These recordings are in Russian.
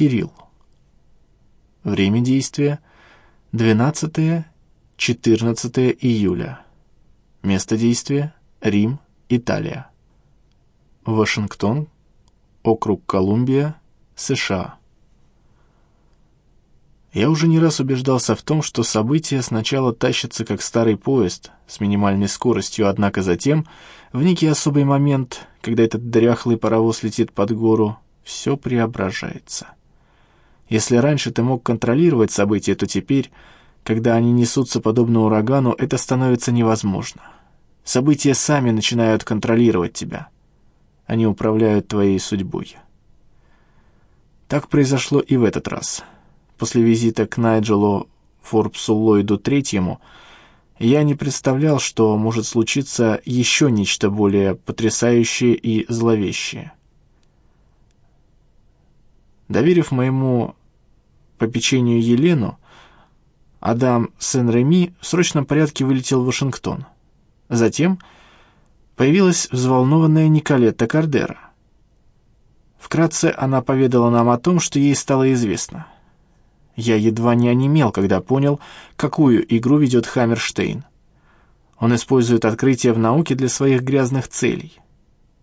Кирилл. Время действия 12-14 июля. Место действия Рим, Италия. Вашингтон, округ Колумбия, США. Я уже не раз убеждался в том, что события сначала тащатся как старый поезд с минимальной скоростью, однако затем, в некий особый момент, когда этот дряхлый паровоз летит под гору, все преображается. Если раньше ты мог контролировать события, то теперь, когда они несутся подобно урагану, это становится невозможно. События сами начинают контролировать тебя. Они управляют твоей судьбой. Так произошло и в этот раз — После визита к Найджелу Форбсу Ллойду Третьему я не представлял, что может случиться еще нечто более потрясающее и зловещее. Доверив моему попечению Елену, Адам Сен-Реми в срочном порядке вылетел в Вашингтон. Затем появилась взволнованная Николетта Кардера. Вкратце она поведала нам о том, что ей стало известно — я едва не онемел, когда понял, какую игру ведет Хаммерштейн. Он использует открытия в науке для своих грязных целей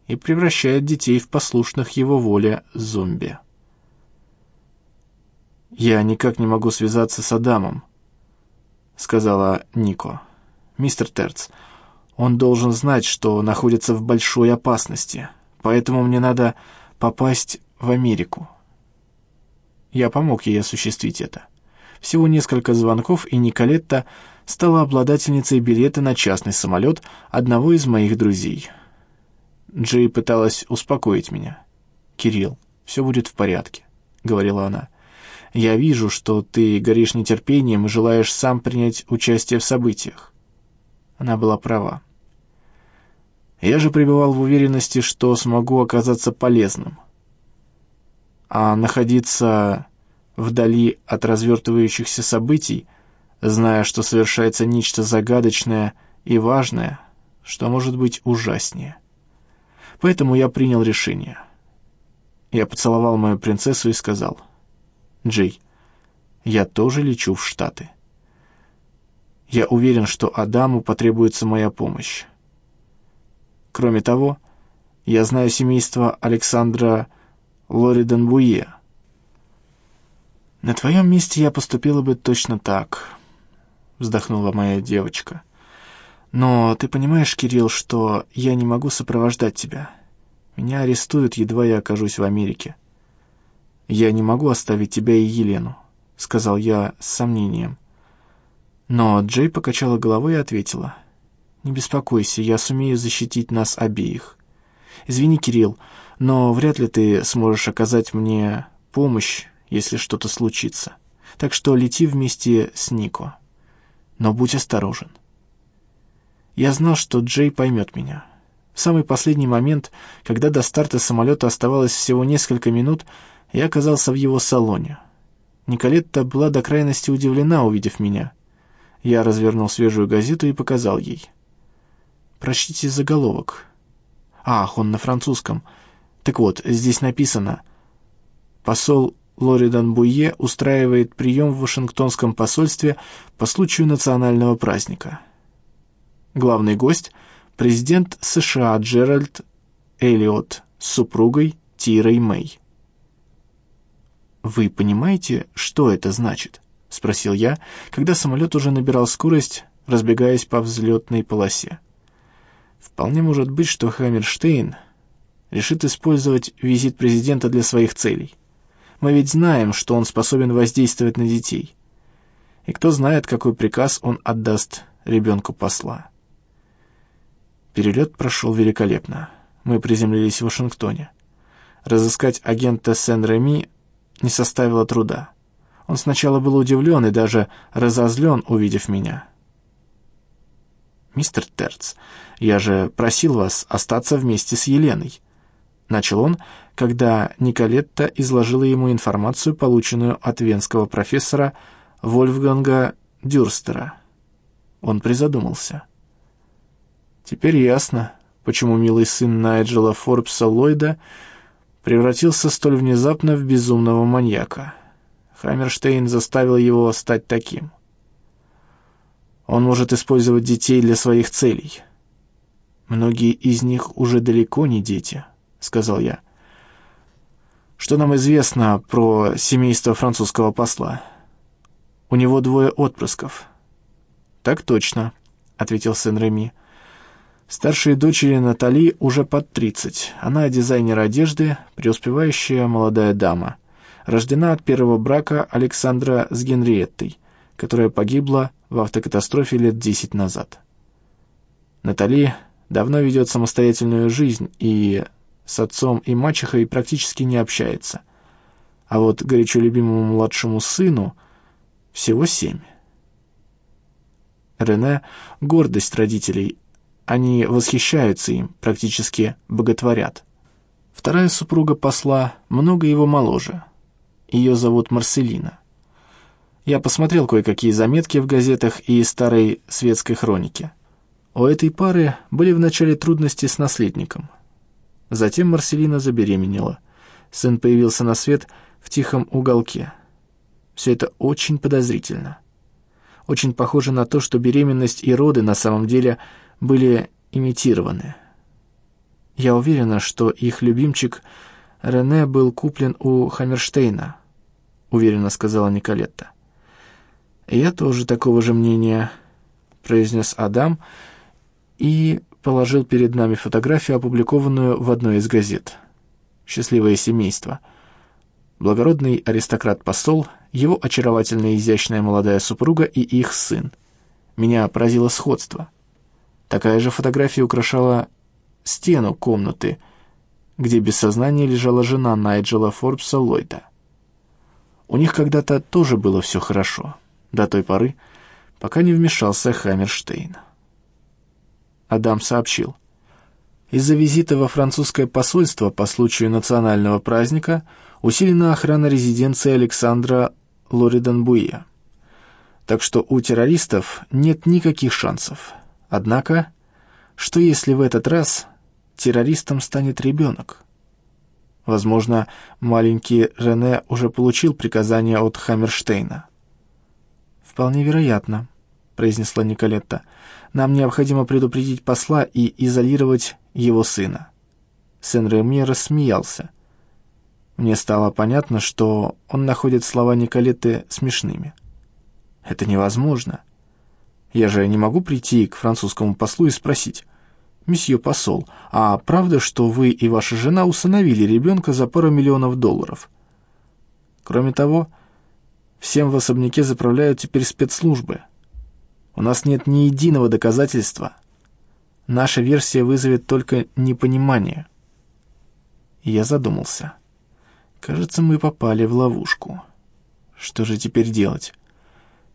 и превращает детей в послушных его воле зомби. «Я никак не могу связаться с Адамом», — сказала Нико. «Мистер Терц, он должен знать, что находится в большой опасности, поэтому мне надо попасть в Америку». Я помог ей осуществить это. Всего несколько звонков, и Николетта стала обладательницей билета на частный самолет одного из моих друзей. Джей пыталась успокоить меня. «Кирилл, все будет в порядке», — говорила она. «Я вижу, что ты горишь нетерпением и желаешь сам принять участие в событиях». Она была права. Я же пребывал в уверенности, что смогу оказаться полезным а находиться вдали от развертывающихся событий, зная, что совершается нечто загадочное и важное, что может быть ужаснее. Поэтому я принял решение. Я поцеловал мою принцессу и сказал, «Джей, я тоже лечу в Штаты. Я уверен, что Адаму потребуется моя помощь. Кроме того, я знаю семейство Александра Лориден Буе. «На твоем месте я поступила бы точно так», — вздохнула моя девочка. «Но ты понимаешь, Кирилл, что я не могу сопровождать тебя. Меня арестуют, едва я окажусь в Америке. Я не могу оставить тебя и Елену», — сказал я с сомнением. Но Джей покачала головой и ответила. «Не беспокойся, я сумею защитить нас обеих. Извини, Кирилл, но вряд ли ты сможешь оказать мне помощь, если что-то случится. Так что лети вместе с Нико. Но будь осторожен. Я знал, что Джей поймет меня. В самый последний момент, когда до старта самолета оставалось всего несколько минут, я оказался в его салоне. Николетта была до крайности удивлена, увидев меня. Я развернул свежую газету и показал ей. «Прочтите заголовок». «Ах, он на французском». Так вот, здесь написано «Посол Лоридан Буе устраивает прием в Вашингтонском посольстве по случаю национального праздника». Главный гость – президент США Джеральд Эллиот с супругой Тирой Мэй. «Вы понимаете, что это значит?» — спросил я, когда самолет уже набирал скорость, разбегаясь по взлетной полосе. Вполне может быть, что Хаммерштейн решит использовать визит президента для своих целей. Мы ведь знаем, что он способен воздействовать на детей. И кто знает, какой приказ он отдаст ребенку посла. Перелет прошел великолепно. Мы приземлились в Вашингтоне. Разыскать агента Сен-Реми не составило труда. Он сначала был удивлен и даже разозлен, увидев меня. «Мистер Терц, я же просил вас остаться вместе с Еленой», — начал он, когда Николетта изложила ему информацию, полученную от венского профессора Вольфганга Дюрстера. Он призадумался. «Теперь ясно, почему милый сын Найджела Форбса Ллойда превратился столь внезапно в безумного маньяка. Хаммерштейн заставил его стать таким. Он может использовать детей для своих целей. Многие из них уже далеко не дети, сказал я. Что нам известно про семейство французского посла? У него двое отпрысков. Так точно, ответил сын Реми. Старшей дочери Натали уже под 30. Она дизайнер одежды, преуспевающая молодая дама. Рождена от первого брака Александра с Генриеттой, которая погибла в автокатастрофе лет 10 назад. Натали давно ведет самостоятельную жизнь и с отцом и мачехой практически не общается. А вот горячо любимому младшему сыну всего семь. Рене — гордость родителей. Они восхищаются им, практически боготворят. Вторая супруга посла много его моложе. Ее зовут Марселина. Я посмотрел кое-какие заметки в газетах и старой светской хронике. У этой пары были вначале трудности с наследником. Затем Марселина забеременела. Сын появился на свет в тихом уголке. Все это очень подозрительно. Очень похоже на то, что беременность и роды на самом деле были имитированы. Я уверена, что их любимчик Рене был куплен у Хаммерштейна, уверенно сказала Николетта. «Я тоже такого же мнения», — произнес Адам, — и положил перед нами фотографию, опубликованную в одной из газет. «Счастливое семейство». Благородный аристократ-посол, его очаровательная изящная молодая супруга и их сын. Меня поразило сходство. Такая же фотография украшала стену комнаты, где без сознания лежала жена Найджела Форбса Ллойда. У них когда-то тоже было все хорошо, до той поры, пока не вмешался Хаммерштейн. Адам сообщил. Из-за визита во французское посольство по случаю национального праздника усилена охрана резиденции Александра Лориданбуя. Так что у террористов нет никаких шансов. Однако, что если в этот раз террористом станет ребенок? Возможно, маленький Рене уже получил приказание от Хаммерштейна. «Вполне вероятно», — произнесла Николетта. Нам необходимо предупредить посла и изолировать его сына». Сен-Реми рассмеялся. Мне стало понятно, что он находит слова Николеты смешными. «Это невозможно. Я же не могу прийти к французскому послу и спросить, «Месье посол, а правда, что вы и ваша жена усыновили ребенка за пару миллионов долларов?» Кроме того, всем в особняке заправляют теперь спецслужбы — у нас нет ни единого доказательства. Наша версия вызовет только непонимание. я задумался. Кажется, мы попали в ловушку. Что же теперь делать?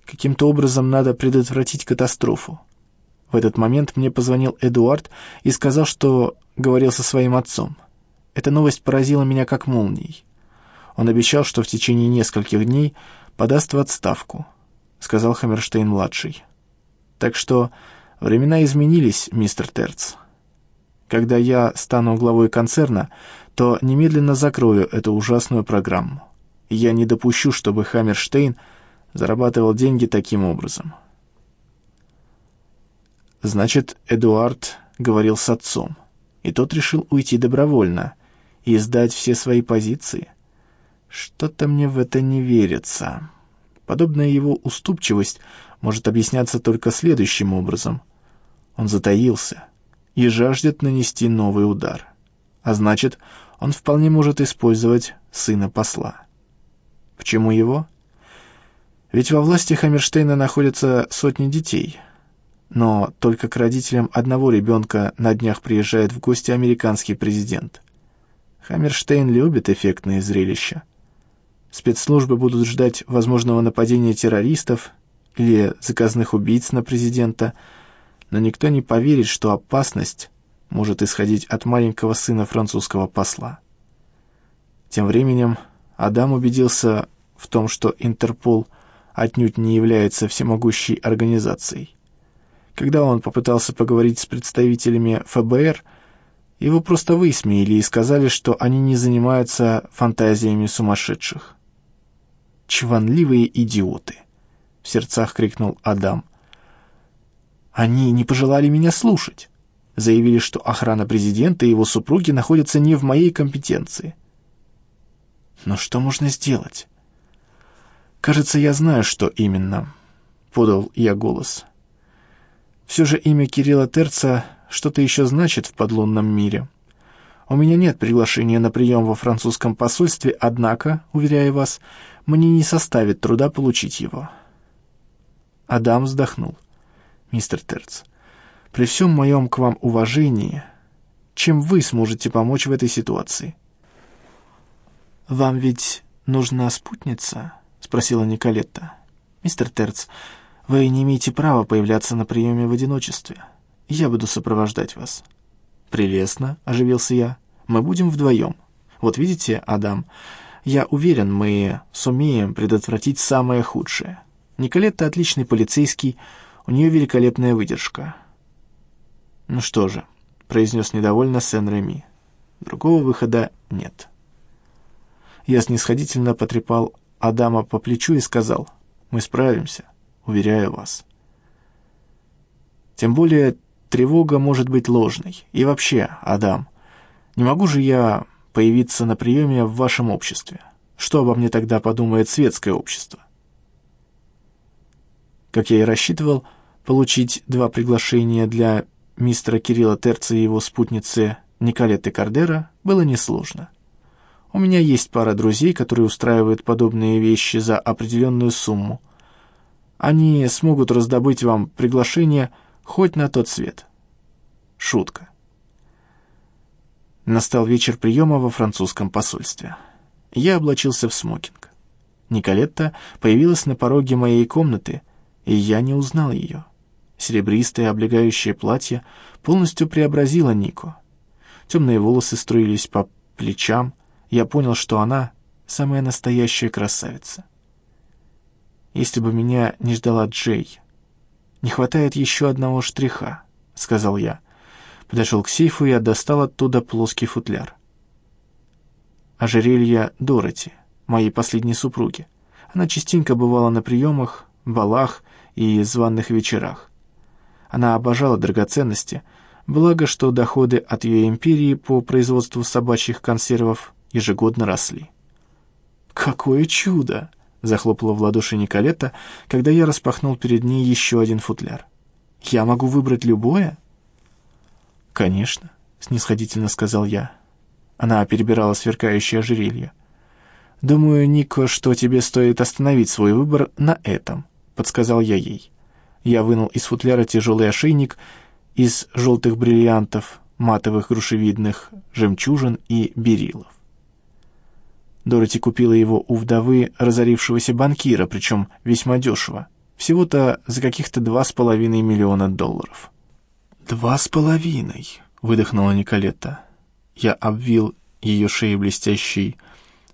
Каким-то образом надо предотвратить катастрофу. В этот момент мне позвонил Эдуард и сказал, что говорил со своим отцом. Эта новость поразила меня как молнией. Он обещал, что в течение нескольких дней подаст в отставку, сказал Хаммерштейн-младший. Так что времена изменились, мистер Терц. Когда я стану главой концерна, то немедленно закрою эту ужасную программу. Я не допущу, чтобы Хаммерштейн зарабатывал деньги таким образом. Значит, Эдуард говорил с отцом, и тот решил уйти добровольно и сдать все свои позиции. Что-то мне в это не верится. Подобная его уступчивость может объясняться только следующим образом. Он затаился и жаждет нанести новый удар. А значит, он вполне может использовать сына посла. Почему его? Ведь во власти Хаммерштейна находятся сотни детей. Но только к родителям одного ребенка на днях приезжает в гости американский президент. Хаммерштейн любит эффектные зрелища. Спецслужбы будут ждать возможного нападения террористов или заказных убийц на президента, но никто не поверит, что опасность может исходить от маленького сына французского посла. Тем временем Адам убедился в том, что Интерпол отнюдь не является всемогущей организацией. Когда он попытался поговорить с представителями ФБР, Его просто высмеяли и сказали, что они не занимаются фантазиями сумасшедших. «Чванливые идиоты!» — в сердцах крикнул Адам. «Они не пожелали меня слушать. Заявили, что охрана президента и его супруги находятся не в моей компетенции. Но что можно сделать? Кажется, я знаю, что именно, — подал я голос. Все же имя Кирилла Терца что-то еще значит в подлунном мире. У меня нет приглашения на прием во французском посольстве, однако, уверяю вас, мне не составит труда получить его. Адам вздохнул. «Мистер Терц, при всем моем к вам уважении, чем вы сможете помочь в этой ситуации?» «Вам ведь нужна спутница?» — спросила Николетта. «Мистер Терц, вы не имеете права появляться на приеме в одиночестве. Я буду сопровождать вас». «Прелестно», — оживился я. «Мы будем вдвоем. Вот видите, Адам, я уверен, мы сумеем предотвратить самое худшее. Николетта отличный полицейский, у нее великолепная выдержка». «Ну что же», — произнес недовольно Сен-Реми. «Другого выхода нет». Я снисходительно потрепал Адама по плечу и сказал, «Мы справимся, уверяю вас». Тем более тревога может быть ложной. И вообще, Адам, не могу же я появиться на приеме в вашем обществе. Что обо мне тогда подумает светское общество? Как я и рассчитывал, получить два приглашения для мистера Кирилла Терца и его спутницы Николетты Кардера было несложно. У меня есть пара друзей, которые устраивают подобные вещи за определенную сумму. Они смогут раздобыть вам приглашение хоть на тот свет. Шутка. Настал вечер приема во французском посольстве. Я облачился в смокинг. Николетта появилась на пороге моей комнаты, и я не узнал ее. Серебристое облегающее платье полностью преобразило Нику. Темные волосы струились по плечам, я понял, что она самая настоящая красавица. Если бы меня не ждала Джей. Не хватает еще одного штриха, сказал я. Подошел к сейфу и достал оттуда плоский футляр. Ожерелье Дороти, моей последней супруги. Она частенько бывала на приемах, балах и званных вечерах. Она обожала драгоценности, благо что доходы от ее империи по производству собачьих консервов ежегодно росли. «Какое чудо!» — захлопала в ладоши Николетта, когда я распахнул перед ней еще один футляр. «Я могу выбрать любое?» «Конечно», — снисходительно сказал я. Она перебирала сверкающее ожерелье. «Думаю, Нико, что тебе стоит остановить свой выбор на этом», — подсказал я ей. Я вынул из футляра тяжелый ошейник из желтых бриллиантов, матовых грушевидных, жемчужин и берилов. Дороти купила его у вдовы разорившегося банкира, причем весьма дешево. Всего-то за каких-то два с половиной миллиона долларов. «Два с половиной», — выдохнула Николетта. Я обвил ее шею блестящей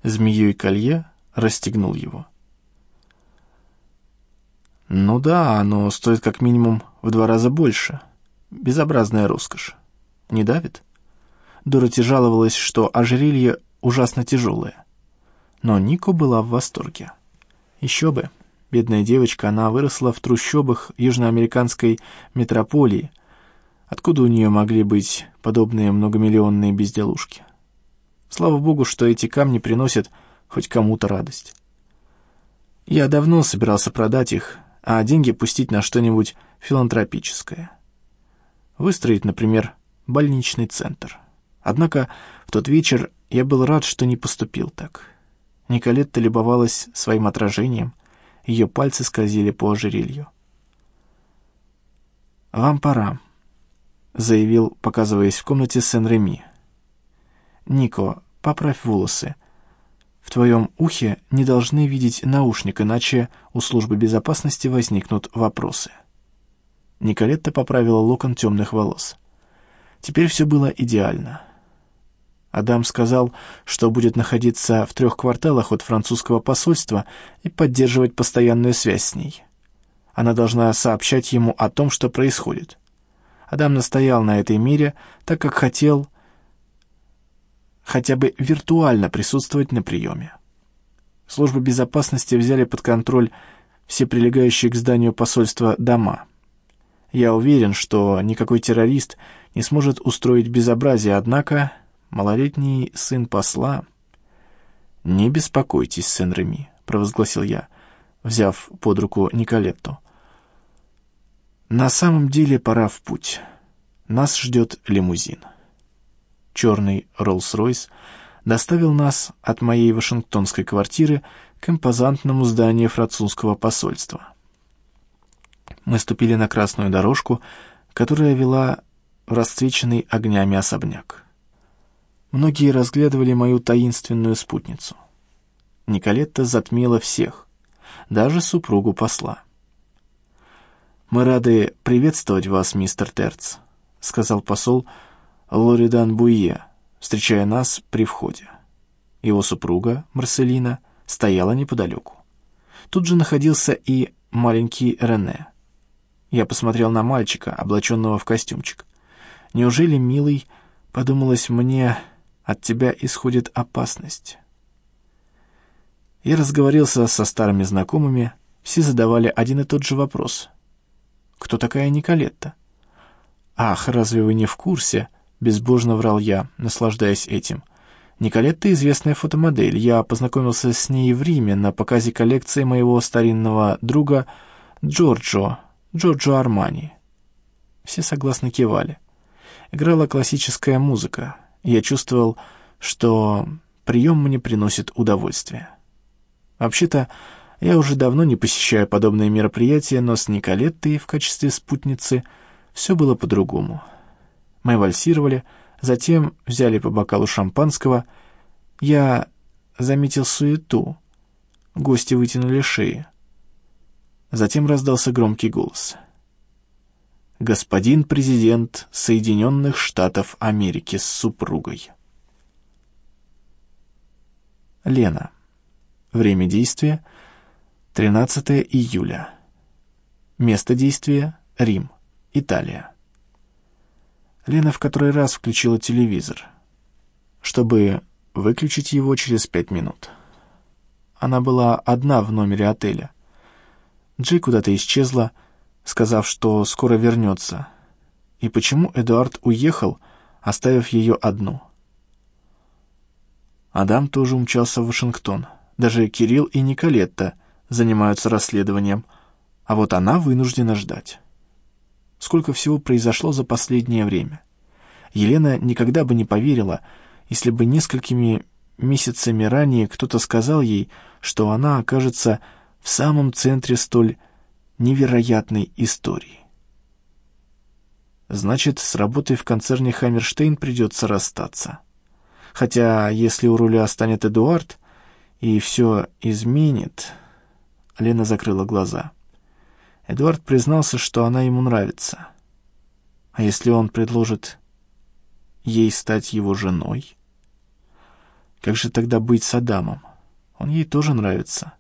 змеей колье, расстегнул его. «Ну да, оно стоит как минимум в два раза больше. Безобразная роскошь. Не давит?» Дороти жаловалась, что ожерелье ужасно тяжелое. Но Нико была в восторге. Еще бы. Бедная девочка, она выросла в трущобах южноамериканской метрополии. Откуда у нее могли быть подобные многомиллионные безделушки? Слава богу, что эти камни приносят хоть кому-то радость. Я давно собирался продать их, а деньги пустить на что-нибудь филантропическое. Выстроить, например, больничный центр. Однако в тот вечер я был рад, что не поступил так. Николетта любовалась своим отражением, ее пальцы скользили по ожерелью. «Вам пора», — заявил, показываясь в комнате Сен-Реми. «Нико, поправь волосы. В твоем ухе не должны видеть наушник, иначе у службы безопасности возникнут вопросы». Николетта поправила локон темных волос. Теперь все было идеально. Адам сказал, что будет находиться в трех кварталах от французского посольства и поддерживать постоянную связь с ней. Она должна сообщать ему о том, что происходит. Адам настоял на этой мере, так как хотел, хотя бы виртуально присутствовать на приеме. Службы безопасности взяли под контроль все прилегающие к зданию посольства дома. Я уверен, что никакой террорист не сможет устроить безобразие, однако малолетний сын посла... «Не беспокойтесь, Сен-Реми», — провозгласил я, взяв под руку Николетту. «На самом деле пора в путь. Нас ждет лимузин». Черный Роллс-Ройс доставил нас от моей вашингтонской квартиры к импозантному зданию французского посольства. Мы ступили на красную дорожку, которая вела в расцвеченный огнями особняк. Многие разглядывали мою таинственную спутницу. Николетта затмила всех, даже супругу посла. «Мы рады приветствовать вас, мистер Терц», — сказал посол Лоридан Буе, встречая нас при входе. Его супруга, Марселина, стояла неподалеку. Тут же находился и маленький Рене. Я посмотрел на мальчика, облаченного в костюмчик. Неужели, милый, подумалось мне, от тебя исходит опасность? Я разговорился со старыми знакомыми, все задавали один и тот же вопрос. Кто такая Николетта? Ах, разве вы не в курсе? Безбожно врал я, наслаждаясь этим. Николетта — известная фотомодель. Я познакомился с ней в Риме на показе коллекции моего старинного друга Джорджо, Джорджо Армани. Все согласно кивали. Играла классическая музыка. Я чувствовал, что прием мне приносит удовольствие. Вообще-то, я уже давно не посещаю подобные мероприятия, но с Николеттой в качестве спутницы все было по-другому. Мы вальсировали, затем взяли по бокалу шампанского. Я заметил суету. Гости вытянули шеи. Затем раздался громкий голос. «Господин президент Соединенных Штатов Америки с супругой». Лена. Время действия — 13 июля. Место действия — Рим, Италия. Лена в который раз включила телевизор, чтобы выключить его через пять минут. Она была одна в номере отеля. Джей куда-то исчезла, сказав, что скоро вернется. И почему Эдуард уехал, оставив ее одну? Адам тоже умчался в Вашингтон. Даже Кирилл и Николетта занимаются расследованием, а вот она вынуждена ждать. Сколько всего произошло за последнее время. Елена никогда бы не поверила, если бы несколькими месяцами ранее кто-то сказал ей, что она окажется в самом центре столь невероятной истории. Значит, с работой в концерне «Хаммерштейн» придется расстаться. Хотя, если у руля станет Эдуард, и все изменит... Лена закрыла глаза. Эдуард признался, что она ему нравится. А если он предложит ей стать его женой? Как же тогда быть с Адамом? Он ей тоже нравится.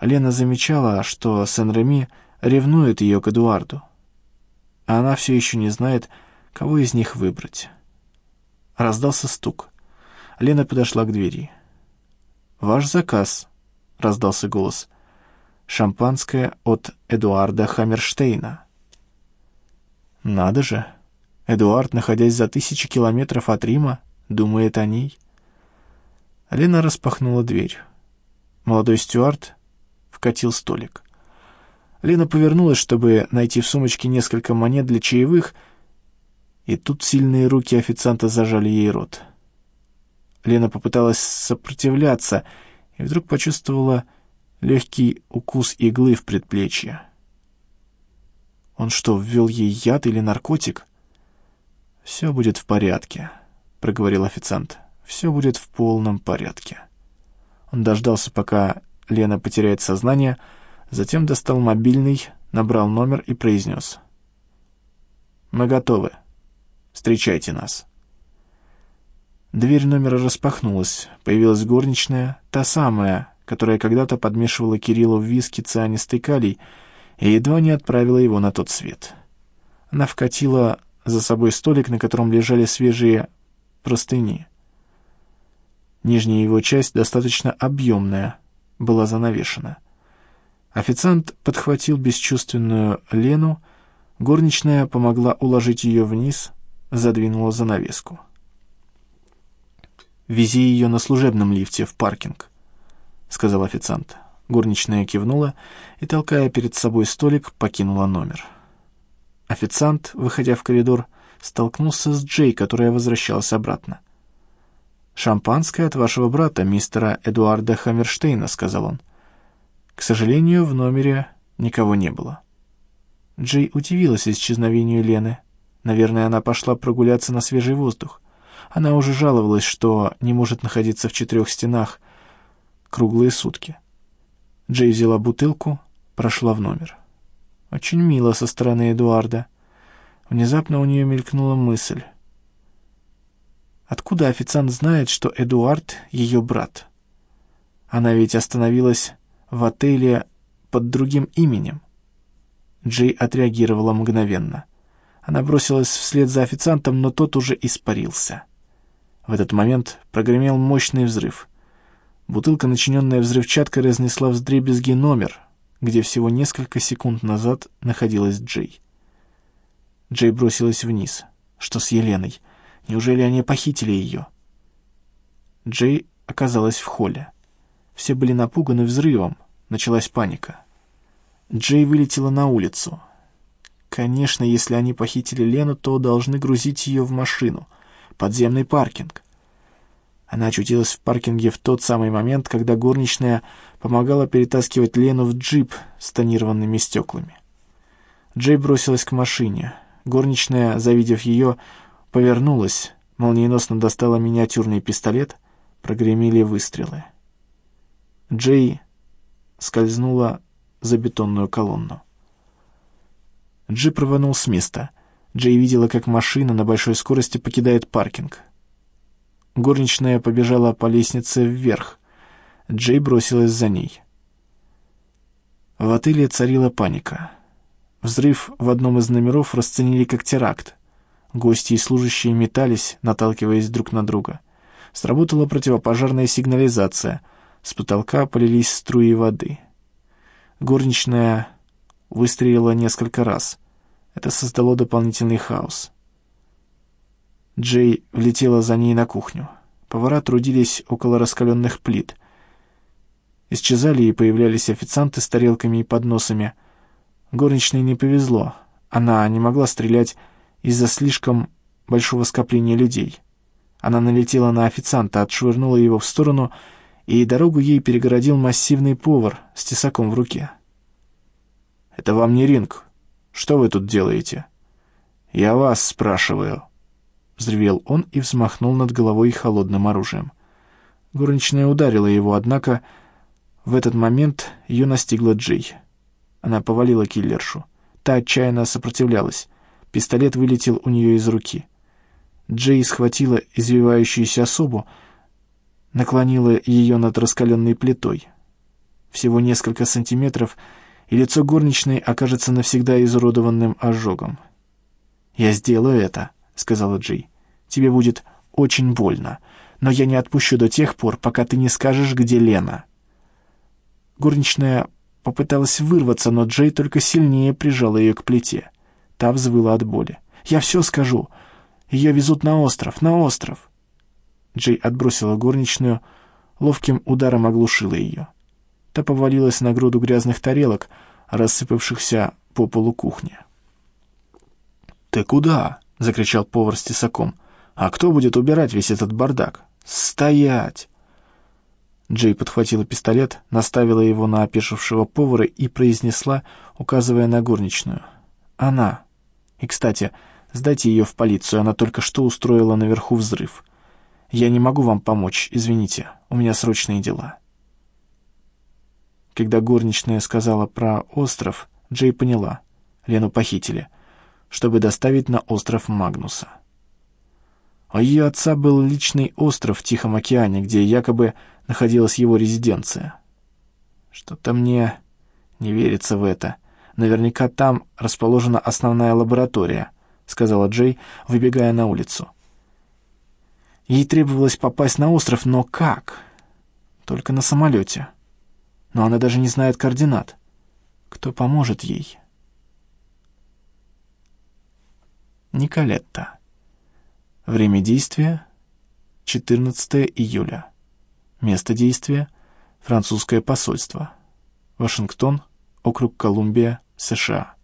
Лена замечала, что Сен-Реми ревнует ее к Эдуарду. А она все еще не знает, кого из них выбрать. Раздался стук. Лена подошла к двери. «Ваш заказ», — раздался голос. «Шампанское от Эдуарда Хаммерштейна». «Надо же! Эдуард, находясь за тысячи километров от Рима, думает о ней». Лена распахнула дверь. Молодой стюард вкатил столик. Лена повернулась, чтобы найти в сумочке несколько монет для чаевых, и тут сильные руки официанта зажали ей рот. Лена попыталась сопротивляться и вдруг почувствовала легкий укус иглы в предплечье. Он что, ввел ей яд или наркотик? «Все будет в порядке», — проговорил официант. «Все будет в полном порядке». Он дождался, пока Лена потеряет сознание, затем достал мобильный, набрал номер и произнес. «Мы готовы. Встречайте нас». Дверь номера распахнулась, появилась горничная, та самая, которая когда-то подмешивала Кириллу в виски цианистый калий и едва не отправила его на тот свет. Она вкатила за собой столик, на котором лежали свежие простыни. Нижняя его часть, достаточно объемная, была занавешена. Официант подхватил бесчувственную Лену, горничная помогла уложить ее вниз, задвинула занавеску. «Вези ее на служебном лифте в паркинг», — сказал официант. Горничная кивнула и, толкая перед собой столик, покинула номер. Официант, выходя в коридор, столкнулся с Джей, которая возвращалась обратно. «Шампанское от вашего брата, мистера Эдуарда Хаммерштейна», — сказал он. К сожалению, в номере никого не было. Джей удивилась исчезновению Лены. Наверное, она пошла прогуляться на свежий воздух. Она уже жаловалась, что не может находиться в четырех стенах круглые сутки. Джей взяла бутылку, прошла в номер. Очень мило со стороны Эдуарда. Внезапно у нее мелькнула мысль. Откуда официант знает, что Эдуард — ее брат? Она ведь остановилась в отеле под другим именем. Джей отреагировала мгновенно. Она бросилась вслед за официантом, но тот уже испарился. В этот момент прогремел мощный взрыв. Бутылка, начиненная взрывчаткой, разнесла вздребезги номер, где всего несколько секунд назад находилась Джей. Джей бросилась вниз. Что с Еленой? Неужели они похитили ее? Джей оказалась в холле. Все были напуганы взрывом. Началась паника. Джей вылетела на улицу. Конечно, если они похитили Лену, то должны грузить ее в машину. Подземный паркинг. Она очутилась в паркинге в тот самый момент, когда горничная помогала перетаскивать Лену в джип с тонированными стеклами. Джей бросилась к машине. Горничная, завидев ее, повернулась, молниеносно достала миниатюрный пистолет, прогремели выстрелы. Джей скользнула за бетонную колонну. Джип рванул с места. Джей видела, как машина на большой скорости покидает паркинг. Горничная побежала по лестнице вверх. Джей бросилась за ней. В отеле царила паника. Взрыв в одном из номеров расценили как теракт. Гости и служащие метались, наталкиваясь друг на друга. Сработала противопожарная сигнализация — с потолка полились струи воды. Горничная выстрелила несколько раз. Это создало дополнительный хаос. Джей влетела за ней на кухню. Повара трудились около раскаленных плит. Исчезали и появлялись официанты с тарелками и подносами. Горничной не повезло. Она не могла стрелять из-за слишком большого скопления людей. Она налетела на официанта, отшвырнула его в сторону и дорогу ей перегородил массивный повар с тесаком в руке. «Это вам не ринг. Что вы тут делаете?» «Я вас спрашиваю», — взревел он и взмахнул над головой холодным оружием. Горничная ударила его, однако в этот момент ее настигла Джей. Она повалила киллершу. Та отчаянно сопротивлялась. Пистолет вылетел у нее из руки. Джей схватила извивающуюся особу, наклонила ее над раскаленной плитой. Всего несколько сантиметров, и лицо горничной окажется навсегда изуродованным ожогом. «Я сделаю это», — сказала Джей. «Тебе будет очень больно, но я не отпущу до тех пор, пока ты не скажешь, где Лена». Горничная попыталась вырваться, но Джей только сильнее прижала ее к плите. Та взвыла от боли. «Я все скажу. Ее везут на остров, на остров». Джей отбросила горничную, ловким ударом оглушила ее. Та повалилась на груду грязных тарелок, рассыпавшихся по полу кухни. «Ты куда?» — закричал повар с тесаком. «А кто будет убирать весь этот бардак?» «Стоять!» Джей подхватила пистолет, наставила его на опешившего повара и произнесла, указывая на горничную. «Она. И, кстати, сдайте ее в полицию, она только что устроила наверху взрыв. Я не могу вам помочь, извините, у меня срочные дела». Когда горничная сказала про остров, Джей поняла. Лену похитили, чтобы доставить на остров Магнуса. У ее отца был личный остров в Тихом океане, где якобы находилась его резиденция. Что-то мне не верится в это. Наверняка там расположена основная лаборатория, сказала Джей, выбегая на улицу. Ей требовалось попасть на остров, но как? Только на самолете. Но она даже не знает координат. Кто поможет ей? Николетта. Время действия — 14 июля. Место действия — французское посольство. Вашингтон, округ Колумбия, США.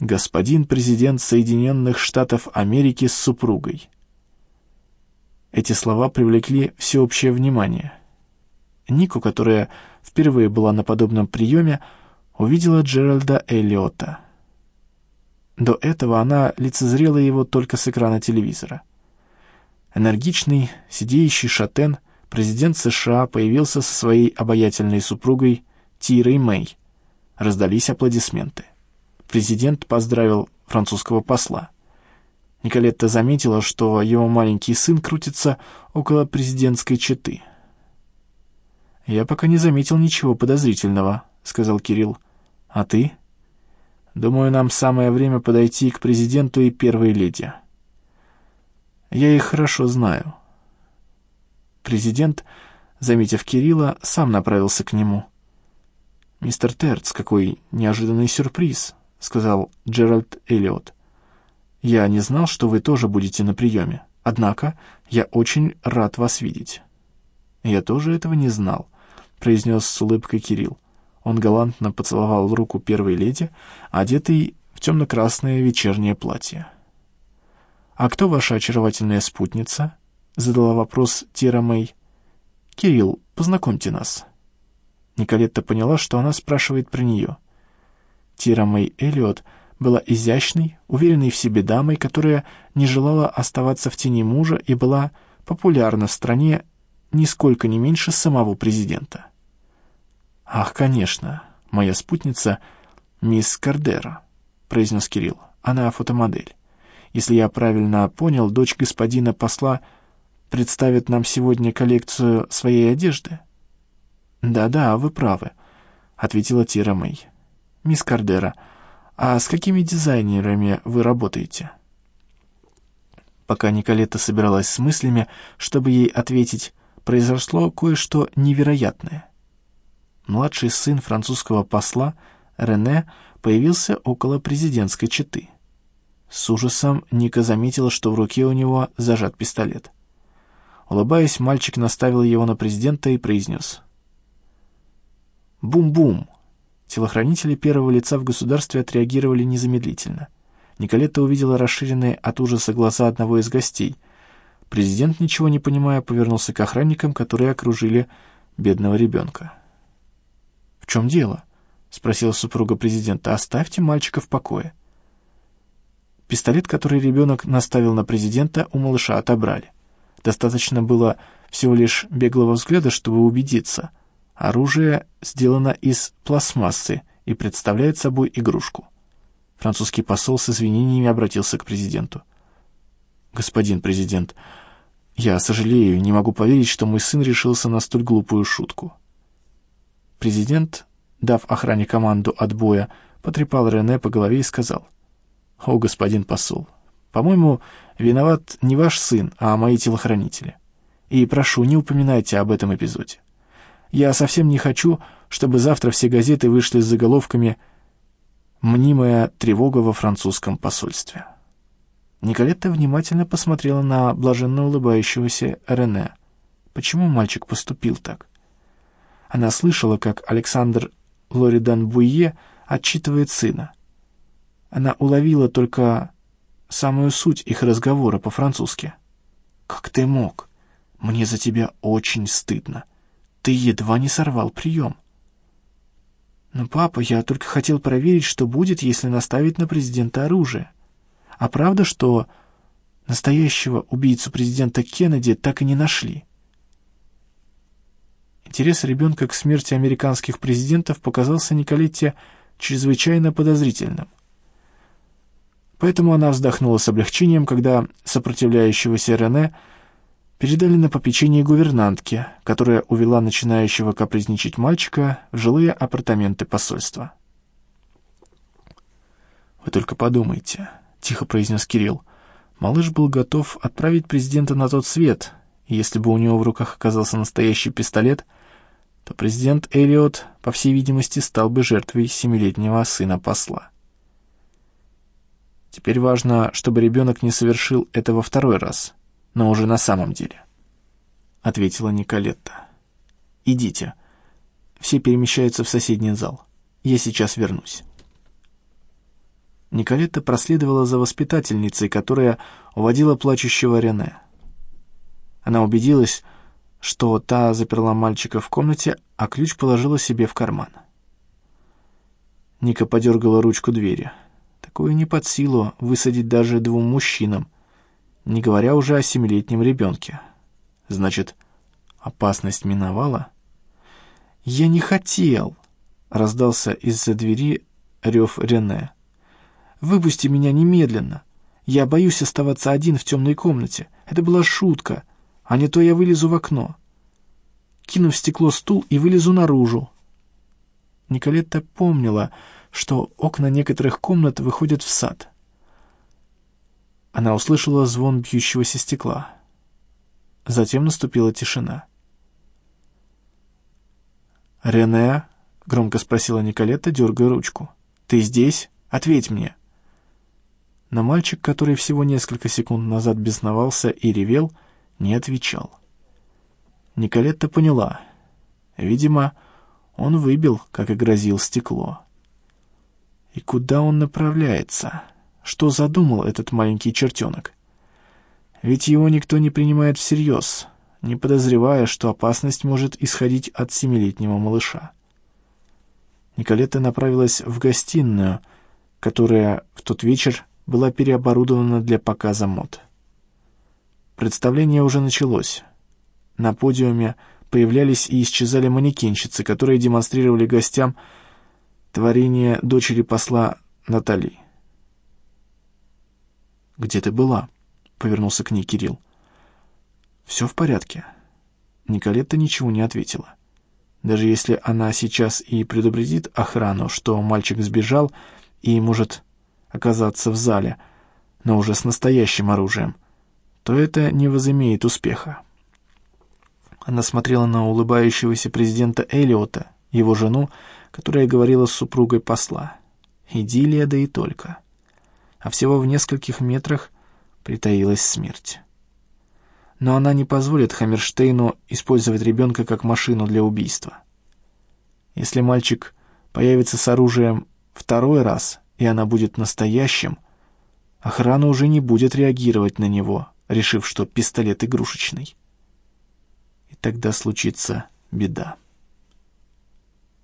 Господин президент Соединенных Штатов Америки с супругой. Эти слова привлекли всеобщее внимание. Нику, которая впервые была на подобном приеме, увидела Джеральда Эллиота — до этого она лицезрела его только с экрана телевизора. Энергичный, сидеющий шатен, президент США появился со своей обаятельной супругой Тирой Мэй. Раздались аплодисменты. Президент поздравил французского посла. Николетта заметила, что его маленький сын крутится около президентской четы. «Я пока не заметил ничего подозрительного», — сказал Кирилл. «А ты?» Думаю, нам самое время подойти к президенту и первой леди. Я их хорошо знаю. Президент, заметив Кирилла, сам направился к нему. «Мистер Терц, какой неожиданный сюрприз», — сказал Джеральд Эллиот. «Я не знал, что вы тоже будете на приеме. Однако я очень рад вас видеть». «Я тоже этого не знал», — произнес с улыбкой Кирилл. Он галантно поцеловал руку первой леди, одетой в темно-красное вечернее платье. «А кто ваша очаровательная спутница?» — задала вопрос Тира Мэй. «Кирилл, познакомьте нас». Николетта поняла, что она спрашивает про нее. Тира Мэй Эллиот была изящной, уверенной в себе дамой, которая не желала оставаться в тени мужа и была популярна в стране нисколько не меньше самого президента. «Ах, конечно, моя спутница — мисс Кардера», — произнес Кирилл. «Она фотомодель. Если я правильно понял, дочь господина посла представит нам сегодня коллекцию своей одежды?» «Да-да, вы правы», — ответила Тира Мэй. «Мисс Кардера, а с какими дизайнерами вы работаете?» Пока Николета собиралась с мыслями, чтобы ей ответить, произошло кое-что невероятное — младший сын французского посла Рене появился около президентской четы. С ужасом Ника заметила, что в руке у него зажат пистолет. Улыбаясь, мальчик наставил его на президента и произнес. «Бум-бум!» Телохранители первого лица в государстве отреагировали незамедлительно. Николетта увидела расширенные от ужаса глаза одного из гостей. Президент, ничего не понимая, повернулся к охранникам, которые окружили бедного ребенка. «В чем дело?» — спросила супруга президента. «Оставьте мальчика в покое». Пистолет, который ребенок наставил на президента, у малыша отобрали. Достаточно было всего лишь беглого взгляда, чтобы убедиться. Оружие сделано из пластмассы и представляет собой игрушку. Французский посол с извинениями обратился к президенту. «Господин президент, я сожалею, не могу поверить, что мой сын решился на столь глупую шутку». Президент, дав охране команду отбоя, потрепал Рене по голове и сказал. «О, господин посол, по-моему, виноват не ваш сын, а мои телохранители. И прошу, не упоминайте об этом эпизоде. Я совсем не хочу, чтобы завтра все газеты вышли с заголовками «Мнимая тревога во французском посольстве». Николетта внимательно посмотрела на блаженно улыбающегося Рене. Почему мальчик поступил так? Она слышала, как Александр Лоридан Буйе отчитывает сына. Она уловила только самую суть их разговора по-французски. «Как ты мог? Мне за тебя очень стыдно. Ты едва не сорвал прием». «Но, папа, я только хотел проверить, что будет, если наставить на президента оружие. А правда, что настоящего убийцу президента Кеннеди так и не нашли?» Интерес ребенка к смерти американских президентов показался Николетте чрезвычайно подозрительным. Поэтому она вздохнула с облегчением, когда сопротивляющегося Рене передали на попечение гувернантке, которая увела начинающего капризничать мальчика в жилые апартаменты посольства. «Вы только подумайте», — тихо произнес Кирилл. Малыш был готов отправить президента на тот свет, и если бы у него в руках оказался настоящий пистолет, то президент Эллиот, по всей видимости, стал бы жертвой семилетнего сына посла. Теперь важно, чтобы ребенок не совершил это во второй раз, но уже на самом деле, — ответила Николетта. «Идите. Все перемещаются в соседний зал. Я сейчас вернусь». Николетта проследовала за воспитательницей, которая уводила плачущего Рене. Она убедилась, что та заперла мальчика в комнате, а ключ положила себе в карман. Ника подергала ручку двери. Такое не под силу высадить даже двум мужчинам, не говоря уже о семилетнем ребенке. Значит, опасность миновала? «Я не хотел!» — раздался из-за двери рев Рене. «Выпусти меня немедленно! Я боюсь оставаться один в темной комнате. Это была шутка, а не то я вылезу в окно. Кину в стекло стул и вылезу наружу». Николетта помнила, что окна некоторых комнат выходят в сад. Она услышала звон бьющегося стекла. Затем наступила тишина. «Рене?» — громко спросила Николетта, дергая ручку. «Ты здесь? Ответь мне!» Но мальчик, который всего несколько секунд назад бесновался и ревел, не отвечал. Николетта поняла. Видимо, он выбил, как и грозил, стекло. И куда он направляется? Что задумал этот маленький чертенок? Ведь его никто не принимает всерьез, не подозревая, что опасность может исходить от семилетнего малыша. Николетта направилась в гостиную, которая в тот вечер была переоборудована для показа мод. Представление уже началось. На подиуме появлялись и исчезали манекенщицы, которые демонстрировали гостям Творение дочери посла Натали. «Где ты была?» — повернулся к ней Кирилл. «Все в порядке». Николетта ничего не ответила. Даже если она сейчас и предупредит охрану, что мальчик сбежал и может оказаться в зале, но уже с настоящим оружием, то это не возымеет успеха. Она смотрела на улыбающегося президента Элиота, его жену, которая говорила с супругой посла. Идиллия, да и только. А всего в нескольких метрах притаилась смерть. Но она не позволит Хаммерштейну использовать ребенка как машину для убийства. Если мальчик появится с оружием второй раз, и она будет настоящим, охрана уже не будет реагировать на него, решив, что пистолет игрушечный. И тогда случится беда.